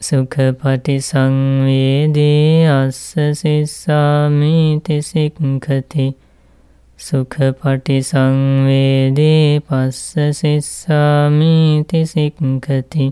සුඛපටි සංවේදී අස්ස සිස්සාමිති සික්ඛති සුඛපටි සංවේදී පස්ස සිස්සාමිති සික්ඛති